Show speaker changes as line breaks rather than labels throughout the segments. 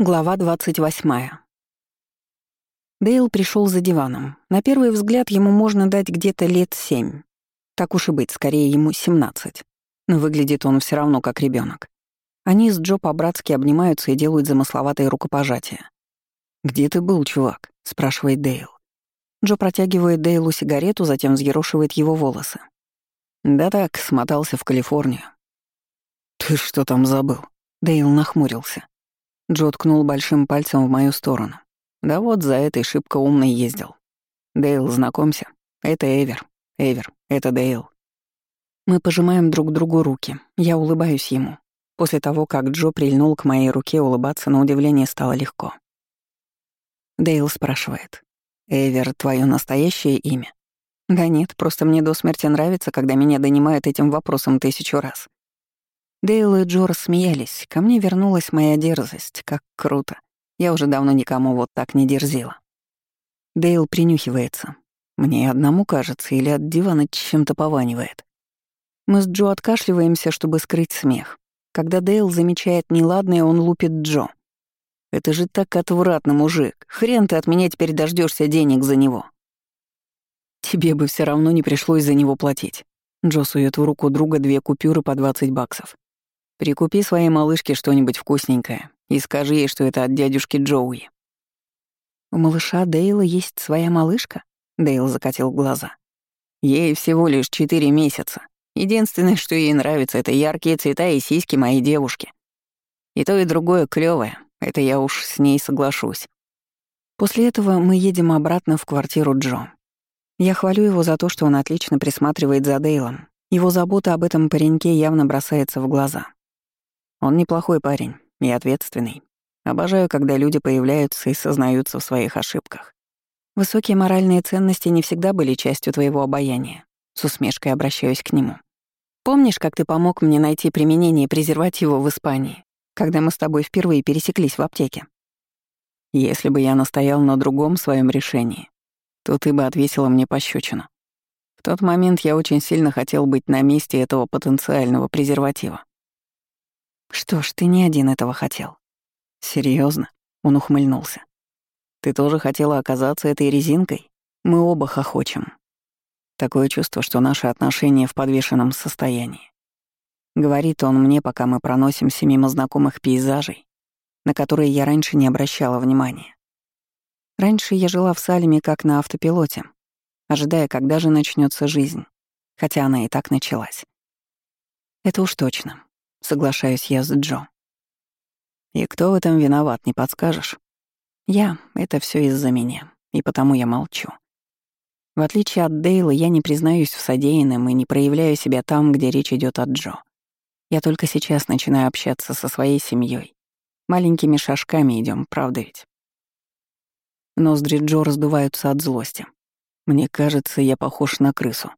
Глава 28. Дейл пришел за диваном. На первый взгляд ему можно дать где-то лет семь. Так уж и быть, скорее ему семнадцать. Но выглядит он все равно как ребенок. Они с Джо по-братски обнимаются и делают замысловатые рукопожатия. «Где ты был, чувак?» — спрашивает Дейл. Джо протягивает Дейлу сигарету, затем взъерошивает его волосы. «Да так, смотался в Калифорнию». «Ты что там забыл?» Дейл нахмурился. Джо ткнул большим пальцем в мою сторону. Да вот за этой шибко умный ездил. Дейл, знакомься. Это Эвер. Эвер, это Дейл. Мы пожимаем друг другу руки. Я улыбаюсь ему. После того, как Джо прильнул к моей руке, улыбаться на удивление стало легко. Дейл спрашивает. «Эвер, твое настоящее имя?» «Да нет, просто мне до смерти нравится, когда меня донимают этим вопросом тысячу раз. Дейл и Джо рассмеялись. Ко мне вернулась моя дерзость. Как круто. Я уже давно никому вот так не дерзила. Дейл принюхивается. Мне одному кажется, или от дивана чем-то пованивает. Мы с Джо откашливаемся, чтобы скрыть смех. Когда Дейл замечает неладное, он лупит Джо. «Это же так отвратно, мужик. Хрен ты от меня теперь дождешься денег за него». «Тебе бы все равно не пришлось за него платить». Джо сует в руку друга две купюры по 20 баксов. Прикупи своей малышке что-нибудь вкусненькое и скажи ей, что это от дядюшки Джоуи». «У малыша Дейла есть своя малышка?» Дейл закатил глаза. «Ей всего лишь четыре месяца. Единственное, что ей нравится, это яркие цвета и сиськи моей девушки. И то, и другое клёвое. Это я уж с ней соглашусь». После этого мы едем обратно в квартиру Джо. Я хвалю его за то, что он отлично присматривает за Дейлом. Его забота об этом пареньке явно бросается в глаза. Он неплохой парень и ответственный. Обожаю, когда люди появляются и сознаются в своих ошибках. Высокие моральные ценности не всегда были частью твоего обаяния. С усмешкой обращаюсь к нему. Помнишь, как ты помог мне найти применение презерватива в Испании, когда мы с тобой впервые пересеклись в аптеке? Если бы я настоял на другом своем решении, то ты бы отвесила мне пощечину. В тот момент я очень сильно хотел быть на месте этого потенциального презерватива. Что ж, ты не один этого хотел. Серьезно? Он ухмыльнулся. Ты тоже хотела оказаться этой резинкой? Мы оба хохочем. Такое чувство, что наши отношения в подвешенном состоянии. Говорит он мне, пока мы проносимся мимо знакомых пейзажей, на которые я раньше не обращала внимания. Раньше я жила в Салеме как на автопилоте, ожидая, когда же начнется жизнь, хотя она и так началась. Это уж точно. Соглашаюсь я с Джо. И кто в этом виноват, не подскажешь? Я. Это все из-за меня. И потому я молчу. В отличие от Дейла, я не признаюсь в содеянном и не проявляю себя там, где речь идет о Джо. Я только сейчас начинаю общаться со своей семьей. Маленькими шажками идем, правда ведь? Ноздри Джо раздуваются от злости. Мне кажется, я похож на крысу.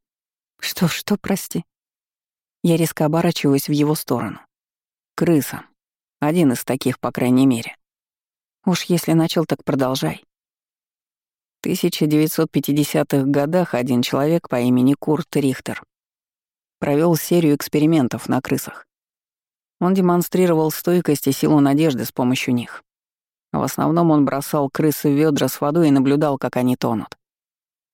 Что, что, прости? Я резко оборачиваюсь в его сторону. Крыса. Один из таких, по крайней мере. Уж если начал, так продолжай. В 1950-х годах один человек по имени Курт Рихтер провел серию экспериментов на крысах. Он демонстрировал стойкость и силу надежды с помощью них. В основном он бросал крысы в ведра с водой и наблюдал, как они тонут.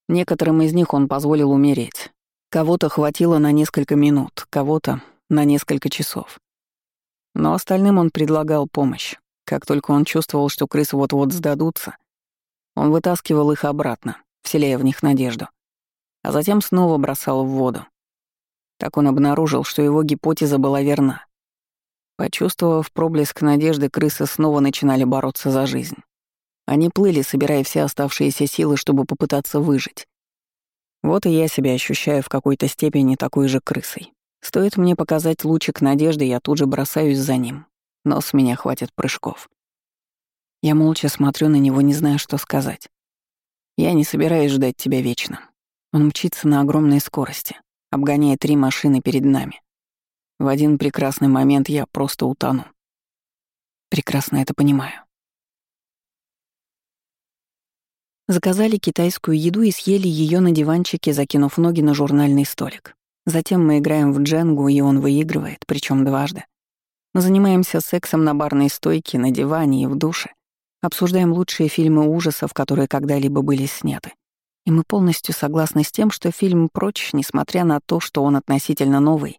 Некоторым из них он позволил умереть, Кого-то хватило на несколько минут, кого-то — на несколько часов. Но остальным он предлагал помощь. Как только он чувствовал, что крысы вот-вот сдадутся, он вытаскивал их обратно, вселяя в них надежду, а затем снова бросал в воду. Так он обнаружил, что его гипотеза была верна. Почувствовав проблеск надежды, крысы снова начинали бороться за жизнь. Они плыли, собирая все оставшиеся силы, чтобы попытаться выжить. Вот и я себя ощущаю в какой-то степени такой же крысой. Стоит мне показать лучик надежды, я тут же бросаюсь за ним. Но с меня хватит прыжков. Я молча смотрю на него, не зная, что сказать. Я не собираюсь ждать тебя вечно. Он мчится на огромной скорости, обгоняя три машины перед нами. В один прекрасный момент я просто утону. Прекрасно это понимаю. Заказали китайскую еду и съели ее на диванчике, закинув ноги на журнальный столик. Затем мы играем в дженгу, и он выигрывает, причем дважды. Мы занимаемся сексом на барной стойке, на диване и в душе. Обсуждаем лучшие фильмы ужасов, которые когда-либо были сняты. И мы полностью согласны с тем, что фильм «Прочь», несмотря на то, что он относительно новый,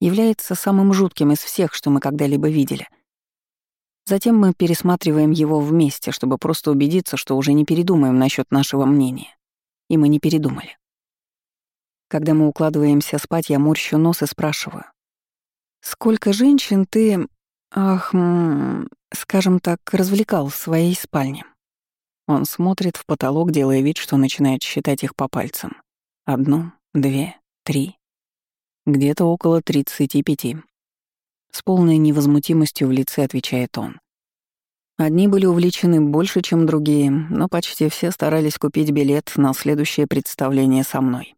является самым жутким из всех, что мы когда-либо видели. Затем мы пересматриваем его вместе, чтобы просто убедиться, что уже не передумаем насчет нашего мнения. И мы не передумали. Когда мы укладываемся спать, я морщу нос и спрашиваю. «Сколько женщин ты, ах, скажем так, развлекал в своей спальне?» Он смотрит в потолок, делая вид, что начинает считать их по пальцам. Одну, две, три. Где-то около тридцати пяти. С полной невозмутимостью в лице отвечает он. Одни были увлечены больше, чем другие, но почти все старались купить билет на следующее представление со мной.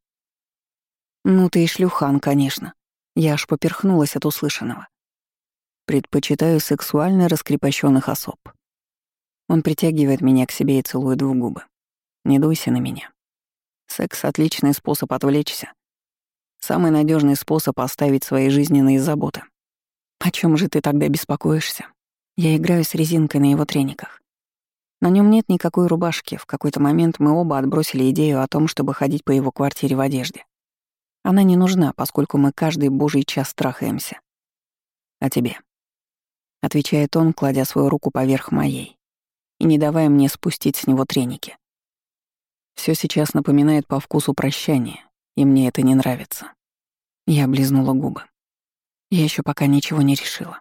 «Ну ты и шлюхан, конечно». Я аж поперхнулась от услышанного. Предпочитаю сексуально раскрепощенных особ. Он притягивает меня к себе и целует в губы. Не дуйся на меня. Секс — отличный способ отвлечься. Самый надежный способ оставить свои жизненные заботы. О чем же ты тогда беспокоишься? Я играю с резинкой на его трениках. На нем нет никакой рубашки. В какой-то момент мы оба отбросили идею о том, чтобы ходить по его квартире в одежде. Она не нужна, поскольку мы каждый божий час трахаемся. А тебе? Отвечает он, кладя свою руку поверх моей и не давая мне спустить с него треники. Все сейчас напоминает по вкусу прощания, и мне это не нравится. Я облизнула губы. Я еще пока ничего не решила.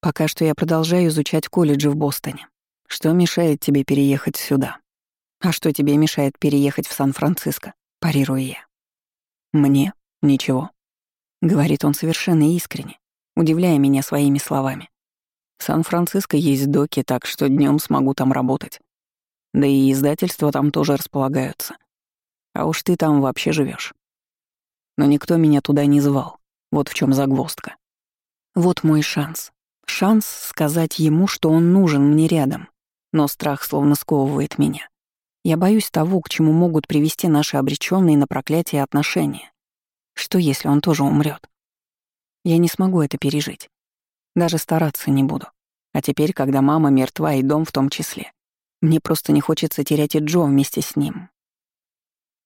Пока что я продолжаю изучать колледжи в Бостоне. Что мешает тебе переехать сюда? А что тебе мешает переехать в Сан-Франциско? Парирую я. Мне? Ничего. Говорит он совершенно искренне, удивляя меня своими словами. Сан-Франциско есть доки, так что днем смогу там работать. Да и издательства там тоже располагаются. А уж ты там вообще живешь. Но никто меня туда не звал. Вот в чем загвоздка. Вот мой шанс. Шанс сказать ему, что он нужен мне рядом. Но страх словно сковывает меня. Я боюсь того, к чему могут привести наши обреченные на проклятие отношения. Что, если он тоже умрет? Я не смогу это пережить. Даже стараться не буду. А теперь, когда мама мертва и дом в том числе, мне просто не хочется терять и Джо вместе с ним.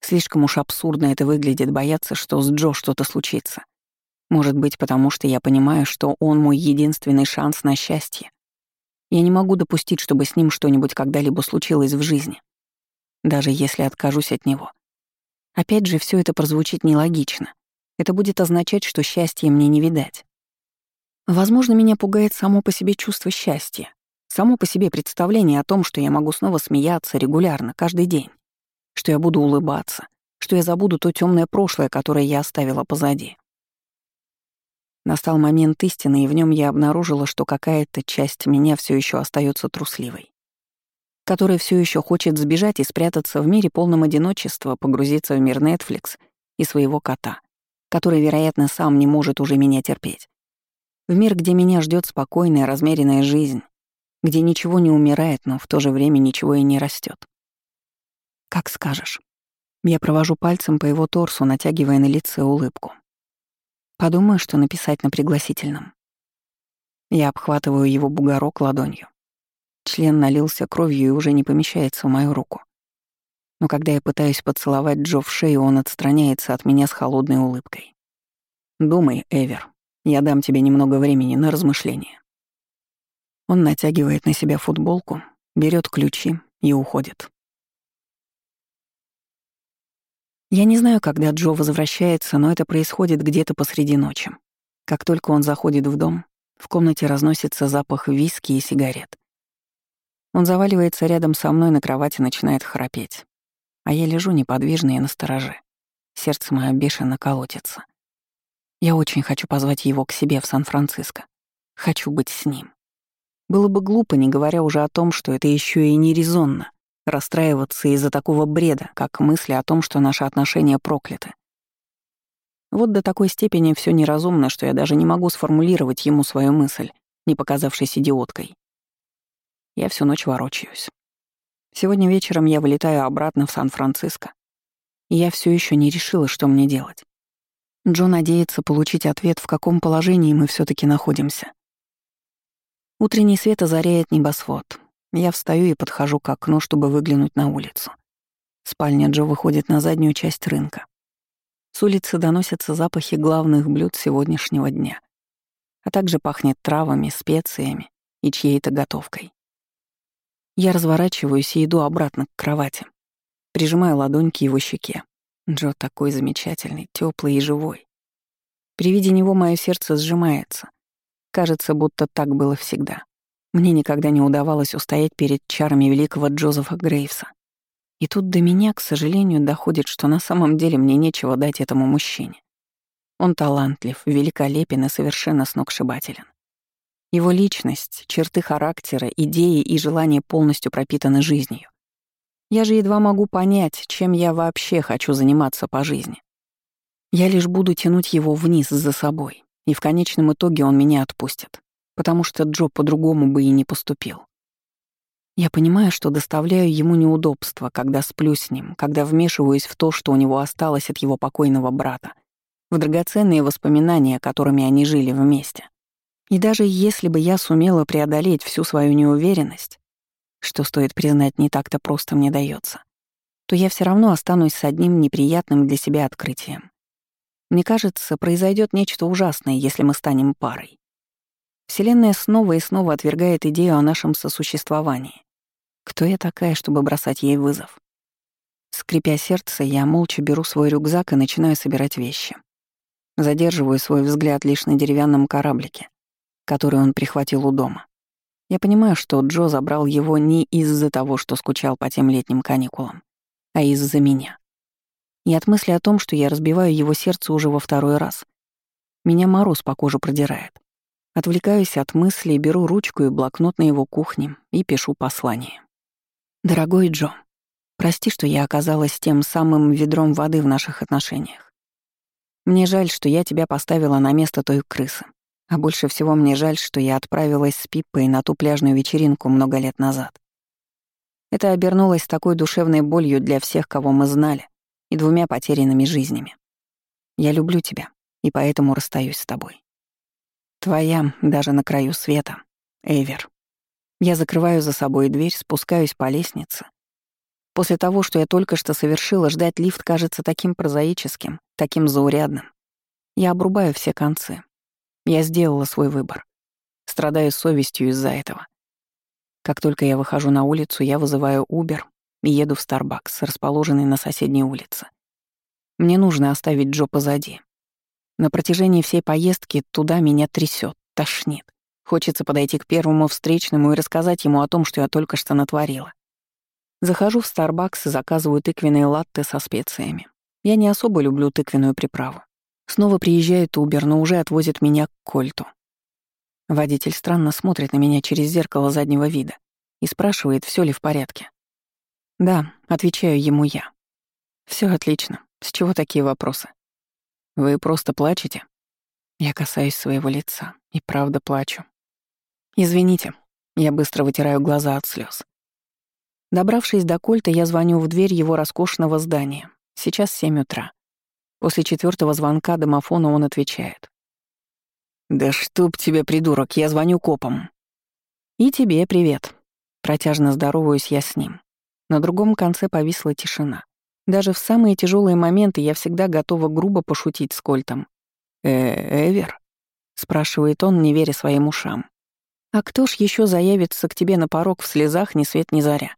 Слишком уж абсурдно это выглядит бояться, что с Джо что-то случится. Может быть, потому что я понимаю, что он мой единственный шанс на счастье. Я не могу допустить, чтобы с ним что-нибудь когда-либо случилось в жизни. Даже если откажусь от него. Опять же, все это прозвучит нелогично. Это будет означать, что счастья мне не видать. Возможно, меня пугает само по себе чувство счастья, само по себе представление о том, что я могу снова смеяться регулярно, каждый день, что я буду улыбаться, что я забуду то темное прошлое, которое я оставила позади. Настал момент истины, и в нем я обнаружила, что какая-то часть меня все еще остается трусливой, которая все еще хочет сбежать и спрятаться в мире полном одиночества, погрузиться в мир Netflix и своего кота, который, вероятно, сам не может уже меня терпеть. В мир, где меня ждет спокойная, размеренная жизнь, где ничего не умирает, но в то же время ничего и не растет. Как скажешь. Я провожу пальцем по его торсу, натягивая на лице улыбку. Подумаю, что написать на пригласительном. Я обхватываю его бугорок ладонью. Член налился кровью и уже не помещается в мою руку. Но когда я пытаюсь поцеловать Джо в шею, он отстраняется от меня с холодной улыбкой. «Думай, Эвер, я дам тебе немного времени на размышление. Он натягивает на себя футболку, берет ключи и уходит. Я не знаю, когда Джо возвращается, но это происходит где-то посреди ночи. Как только он заходит в дом, в комнате разносится запах виски и сигарет. Он заваливается рядом со мной на кровати и начинает храпеть. А я лежу неподвижно и настороже. Сердце мое бешено колотится. Я очень хочу позвать его к себе в Сан-Франциско. Хочу быть с ним. Было бы глупо, не говоря уже о том, что это еще и нерезонно, расстраиваться из-за такого бреда, как мысли о том, что наши отношения прокляты. Вот до такой степени все неразумно, что я даже не могу сформулировать ему свою мысль, не показавшись идиоткой. Я всю ночь ворочаюсь. Сегодня вечером я вылетаю обратно в Сан-Франциско. Я все еще не решила, что мне делать. Джо надеется получить ответ, в каком положении мы все таки находимся. Утренний свет озаряет небосвод. Я встаю и подхожу к окну, чтобы выглянуть на улицу. Спальня Джо выходит на заднюю часть рынка. С улицы доносятся запахи главных блюд сегодняшнего дня, а также пахнет травами, специями и чьей-то готовкой. Я разворачиваюсь и иду обратно к кровати. Прижимаю ладонь к его щеке. Джо такой замечательный, теплый и живой. При виде него мое сердце сжимается. Кажется, будто так было всегда. Мне никогда не удавалось устоять перед чарами великого Джозефа Грейвса. И тут до меня, к сожалению, доходит, что на самом деле мне нечего дать этому мужчине. Он талантлив, великолепен и совершенно сногсшибателен. Его личность, черты характера, идеи и желания полностью пропитаны жизнью. Я же едва могу понять, чем я вообще хочу заниматься по жизни. Я лишь буду тянуть его вниз за собой, и в конечном итоге он меня отпустит, потому что Джо по-другому бы и не поступил. Я понимаю, что доставляю ему неудобства, когда сплю с ним, когда вмешиваюсь в то, что у него осталось от его покойного брата, в драгоценные воспоминания, которыми они жили вместе. И даже если бы я сумела преодолеть всю свою неуверенность, что, стоит признать, не так-то просто мне дается, то я все равно останусь с одним неприятным для себя открытием. Мне кажется, произойдет нечто ужасное, если мы станем парой. Вселенная снова и снова отвергает идею о нашем сосуществовании. Кто я такая, чтобы бросать ей вызов? Скрипя сердце, я молча беру свой рюкзак и начинаю собирать вещи. Задерживаю свой взгляд лишь на деревянном кораблике, который он прихватил у дома. Я понимаю, что Джо забрал его не из-за того, что скучал по тем летним каникулам, а из-за меня. И от мысли о том, что я разбиваю его сердце уже во второй раз, меня мороз по коже продирает. Отвлекаюсь от мыслей, беру ручку и блокнот на его кухне и пишу послание. «Дорогой Джо, прости, что я оказалась тем самым ведром воды в наших отношениях. Мне жаль, что я тебя поставила на место той крысы. А больше всего мне жаль, что я отправилась с Пиппой на ту пляжную вечеринку много лет назад. Это обернулось такой душевной болью для всех, кого мы знали, и двумя потерянными жизнями. Я люблю тебя, и поэтому расстаюсь с тобой. Твоя, даже на краю света, Эвер. Я закрываю за собой дверь, спускаюсь по лестнице. После того, что я только что совершила, ждать лифт кажется таким прозаическим, таким заурядным. Я обрубаю все концы. Я сделала свой выбор. Страдаю совестью из-за этого. Как только я выхожу на улицу, я вызываю Uber и еду в Starbucks, расположенный на соседней улице. Мне нужно оставить Джо позади. На протяжении всей поездки туда меня трясет, тошнит. Хочется подойти к первому встречному и рассказать ему о том, что я только что натворила. Захожу в Starbucks и заказываю тыквенные латте со специями. Я не особо люблю тыквенную приправу. Снова приезжает Убер, но уже отвозит меня к Кольту. Водитель странно смотрит на меня через зеркало заднего вида и спрашивает, все ли в порядке. «Да», — отвечаю ему я. Все отлично. С чего такие вопросы?» «Вы просто плачете?» Я касаюсь своего лица и правда плачу. «Извините». Я быстро вытираю глаза от слез. Добравшись до Кольта, я звоню в дверь его роскошного здания. Сейчас семь утра. После четвертого звонка домофона он отвечает. «Да чтоб тебе, придурок, я звоню копам». «И тебе привет». Протяжно здороваюсь я с ним. На другом конце повисла тишина. Даже в самые тяжелые моменты я всегда готова грубо пошутить с Кольтом. «Э, Эвер?» — спрашивает он, не веря своим ушам. «А кто ж еще заявится к тебе на порог в слезах ни свет ни заря?»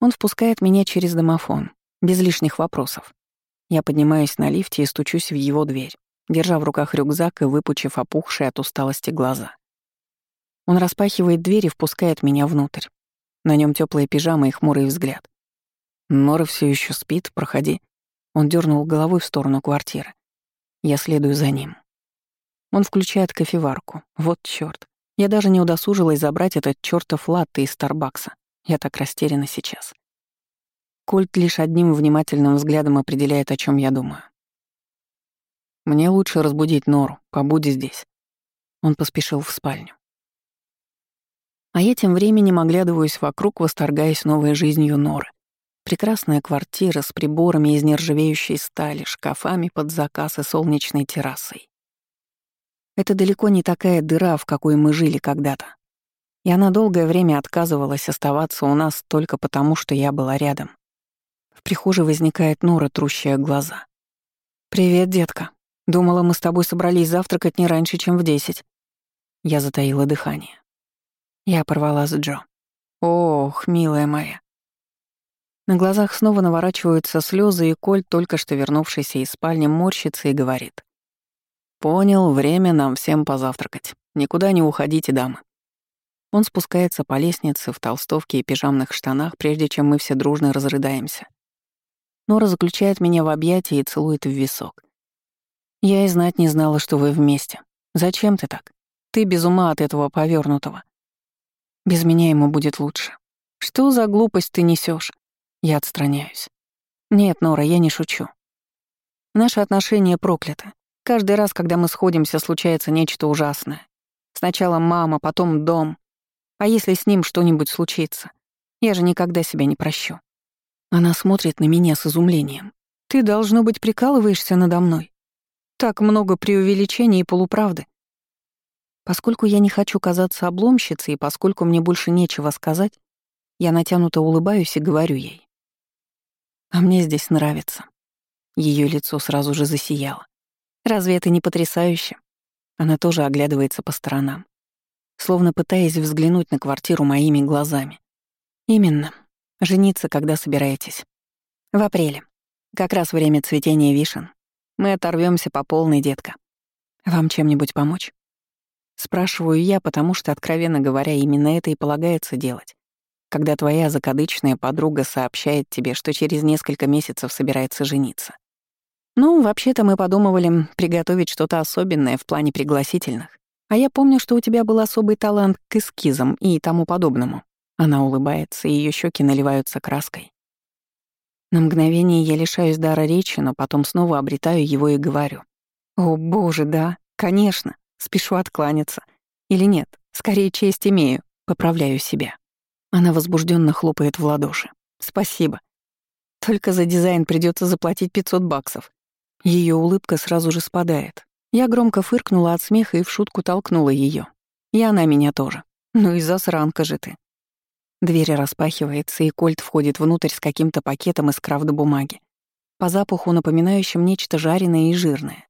Он впускает меня через домофон, без лишних вопросов. Я поднимаюсь на лифте и стучусь в его дверь, держа в руках рюкзак и выпучив опухшие от усталости глаза. Он распахивает дверь и впускает меня внутрь. На нем теплая пижама и хмурый взгляд. Нора все еще спит, проходи. Он дернул головой в сторону квартиры. Я следую за ним. Он включает кофеварку. Вот чёрт. Я даже не удосужилась забрать этот чёртов латте из Старбакса. Я так растеряна сейчас. Кольт лишь одним внимательным взглядом определяет, о чем я думаю. «Мне лучше разбудить Нору, побудь здесь». Он поспешил в спальню. А я тем временем оглядываюсь вокруг, восторгаясь новой жизнью Норы. Прекрасная квартира с приборами из нержавеющей стали, шкафами под заказ и солнечной террасой. Это далеко не такая дыра, в какой мы жили когда-то. И она долгое время отказывалась оставаться у нас только потому, что я была рядом. В прихожей возникает Нора, трущая глаза. «Привет, детка. Думала, мы с тобой собрались завтракать не раньше, чем в десять». Я затаила дыхание. Я порвала с Джо. «Ох, милая моя». На глазах снова наворачиваются слезы, и Коль, только что вернувшийся из спальни, морщится и говорит. «Понял, время нам всем позавтракать. Никуда не уходите, дамы». Он спускается по лестнице в толстовке и пижамных штанах, прежде чем мы все дружно разрыдаемся. Нора заключает меня в объятия и целует в висок. «Я и знать не знала, что вы вместе. Зачем ты так? Ты без ума от этого повернутого. Без меня ему будет лучше. Что за глупость ты несешь? Я отстраняюсь. Нет, Нора, я не шучу. Наши отношения прокляты. Каждый раз, когда мы сходимся, случается нечто ужасное. Сначала мама, потом дом. А если с ним что-нибудь случится? Я же никогда себя не прощу. Она смотрит на меня с изумлением. Ты, должно быть, прикалываешься надо мной. Так много преувеличений и полуправды. Поскольку я не хочу казаться обломщицей, и поскольку мне больше нечего сказать, я натянуто улыбаюсь и говорю ей. А мне здесь нравится. Ее лицо сразу же засияло. Разве это не потрясающе? Она тоже оглядывается по сторонам, словно пытаясь взглянуть на квартиру моими глазами. Именно. Жениться, когда собираетесь? В апреле. Как раз время цветения вишен. Мы оторвемся по полной, детка. Вам чем-нибудь помочь? Спрашиваю я, потому что, откровенно говоря, именно это и полагается делать. Когда твоя закадычная подруга сообщает тебе, что через несколько месяцев собирается жениться. Ну, вообще-то мы подумывали приготовить что-то особенное в плане пригласительных. А я помню, что у тебя был особый талант к эскизам и тому подобному. Она улыбается, и ее щеки наливаются краской. На мгновение я лишаюсь дара речи, но потом снова обретаю его и говорю. «О, боже, да, конечно, спешу откланяться. Или нет, скорее честь имею, поправляю себя». Она возбужденно хлопает в ладоши. «Спасибо. Только за дизайн придется заплатить 500 баксов. Ее улыбка сразу же спадает. Я громко фыркнула от смеха и в шутку толкнула ее. И она меня тоже. Ну и засранка же ты. Дверь распахивается, и Кольт входит внутрь с каким-то пакетом из крафт-бумаги. По запаху напоминающим нечто жареное и жирное.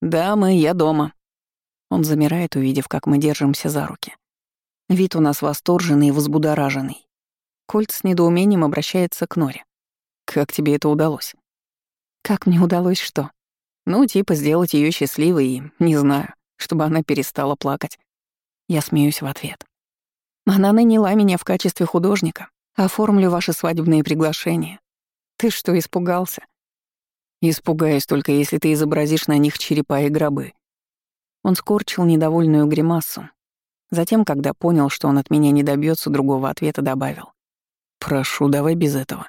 «Дамы, я дома». Он замирает, увидев, как мы держимся за руки. Вид у нас восторженный и взбудораженный. Кольт с недоумением обращается к Норе. «Как тебе это удалось?» Как мне удалось что? Ну, типа сделать ее счастливой и, не знаю, чтобы она перестала плакать. Я смеюсь в ответ. Она наняла меня в качестве художника. Оформлю ваши свадебные приглашения. Ты что, испугался? Испугаюсь только, если ты изобразишь на них черепа и гробы. Он скорчил недовольную гримасу. Затем, когда понял, что он от меня не добьется другого ответа, добавил. «Прошу, давай без этого».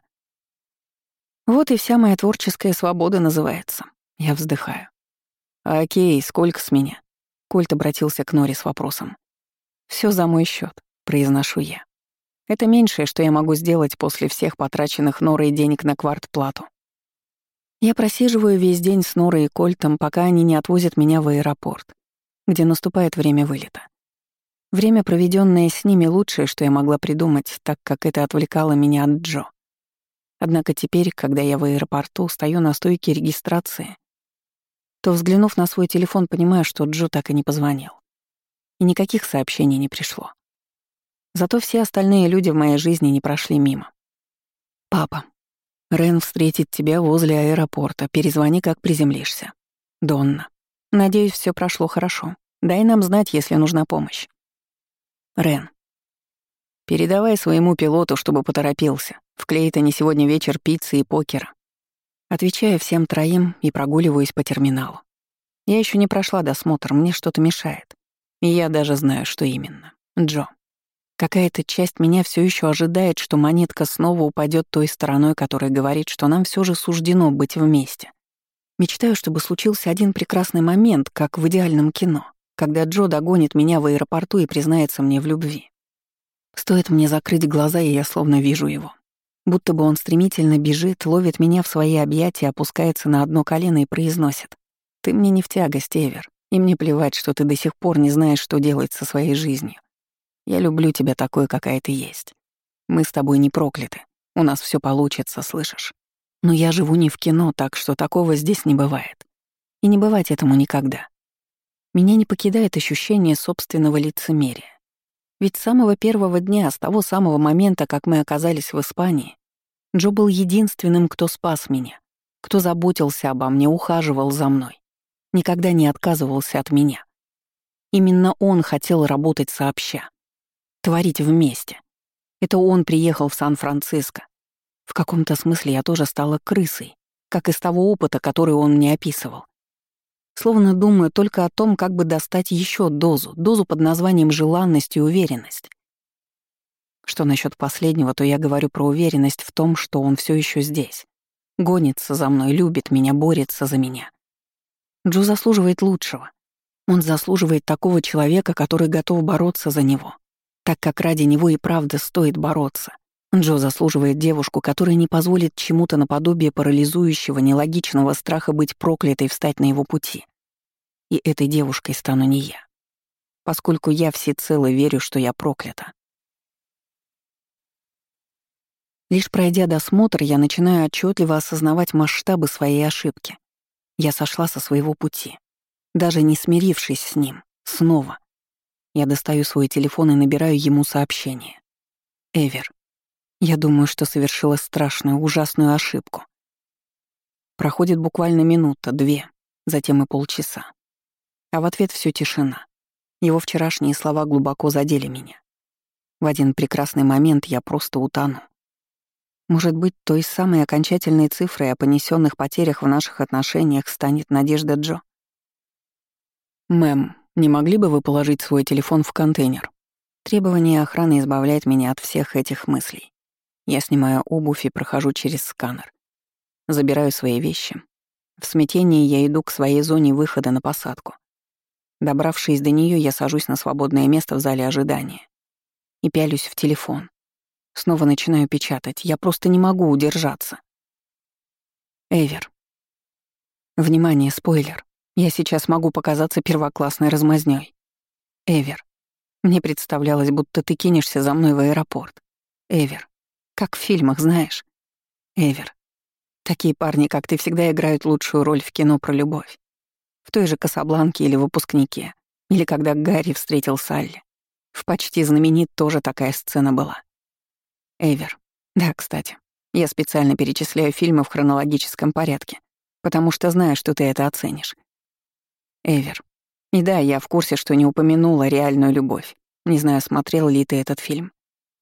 Вот и вся моя творческая свобода называется. Я вздыхаю. «Окей, сколько с меня?» Кольт обратился к Нори с вопросом. Все за мой счет, произношу я. Это меньшее, что я могу сделать после всех потраченных Норой денег на квартплату. Я просиживаю весь день с Норой и Кольтом, пока они не отвозят меня в аэропорт, где наступает время вылета. Время, проведенное с ними, лучшее, что я могла придумать, так как это отвлекало меня от Джо. Однако теперь, когда я в аэропорту, стою на стойке регистрации, то, взглянув на свой телефон, понимаю, что Джо так и не позвонил. И никаких сообщений не пришло. Зато все остальные люди в моей жизни не прошли мимо. «Папа, Рен встретит тебя возле аэропорта. Перезвони, как приземлишься. Донна. Надеюсь, все прошло хорошо. Дай нам знать, если нужна помощь. Рен. Передавай своему пилоту, чтобы поторопился. В Клейтоне сегодня вечер пиццы и покера. Отвечаю всем троим и прогуливаюсь по терминалу. Я еще не прошла досмотр, мне что-то мешает. И я даже знаю, что именно. Джо. Какая-то часть меня все еще ожидает, что монетка снова упадет той стороной, которая говорит, что нам все же суждено быть вместе. Мечтаю, чтобы случился один прекрасный момент, как в идеальном кино, когда Джо догонит меня в аэропорту и признается мне в любви. Стоит мне закрыть глаза, и я словно вижу его. Будто бы он стремительно бежит, ловит меня в свои объятия, опускается на одно колено и произносит. «Ты мне не в тягость, Эвер. И мне плевать, что ты до сих пор не знаешь, что делать со своей жизнью. Я люблю тебя такой, какая ты есть. Мы с тобой не прокляты. У нас все получится, слышишь? Но я живу не в кино, так что такого здесь не бывает. И не бывать этому никогда. Меня не покидает ощущение собственного лицемерия. Ведь с самого первого дня, с того самого момента, как мы оказались в Испании, Джо был единственным, кто спас меня, кто заботился обо мне, ухаживал за мной, никогда не отказывался от меня. Именно он хотел работать сообща, творить вместе. Это он приехал в Сан-Франциско. В каком-то смысле я тоже стала крысой, как из того опыта, который он мне описывал. Словно думаю только о том, как бы достать еще дозу, дозу под названием желанность и уверенность. Что насчет последнего, то я говорю про уверенность в том, что он все еще здесь. Гонится за мной, любит меня, борется за меня. Джо заслуживает лучшего. Он заслуживает такого человека, который готов бороться за него, так как ради него и правда стоит бороться. Джо заслуживает девушку, которая не позволит чему-то наподобие парализующего, нелогичного страха быть проклятой встать на его пути. И этой девушкой стану не я. Поскольку я всецело верю, что я проклята. Лишь пройдя досмотр, я начинаю отчетливо осознавать масштабы своей ошибки. Я сошла со своего пути, даже не смирившись с ним, снова. Я достаю свой телефон и набираю ему сообщение. Эвер. Я думаю, что совершила страшную, ужасную ошибку. Проходит буквально минута, две, затем и полчаса. А в ответ все тишина. Его вчерашние слова глубоко задели меня. В один прекрасный момент я просто утону. Может быть, той самой окончательной цифрой о понесенных потерях в наших отношениях станет надежда Джо? «Мэм, не могли бы вы положить свой телефон в контейнер?» Требование охраны избавляет меня от всех этих мыслей. Я снимаю обувь и прохожу через сканер. Забираю свои вещи. В смятении я иду к своей зоне выхода на посадку. Добравшись до нее, я сажусь на свободное место в зале ожидания и пялюсь в телефон. Снова начинаю печатать. Я просто не могу удержаться. Эвер. Внимание, спойлер. Я сейчас могу показаться первоклассной размазнёй. Эвер. Мне представлялось, будто ты кинешься за мной в аэропорт. Эвер. Как в фильмах, знаешь. Эвер. Такие парни, как ты, всегда играют лучшую роль в кино про любовь. В той же «Касабланке» или «Выпускнике». Или когда Гарри встретил Салли. В «Почти знаменит» тоже такая сцена была. Эвер. Да, кстати. Я специально перечисляю фильмы в хронологическом порядке, потому что знаю, что ты это оценишь. Эвер. И да, я в курсе, что не упомянула реальную любовь. Не знаю, смотрел ли ты этот фильм.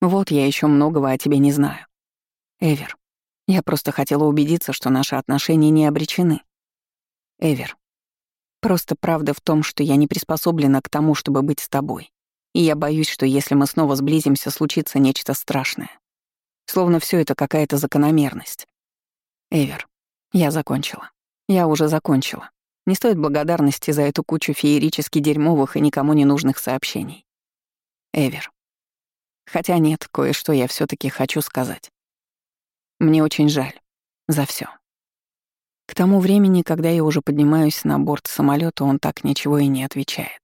Вот я еще многого о тебе не знаю. Эвер, я просто хотела убедиться, что наши отношения не обречены. Эвер, просто правда в том, что я не приспособлена к тому, чтобы быть с тобой. И я боюсь, что если мы снова сблизимся, случится нечто страшное. Словно все это какая-то закономерность. Эвер, я закончила. Я уже закончила. Не стоит благодарности за эту кучу феерически дерьмовых и никому не нужных сообщений. Эвер. Хотя нет, кое-что я все таки хочу сказать. Мне очень жаль за все. К тому времени, когда я уже поднимаюсь на борт самолета, он так ничего и не отвечает.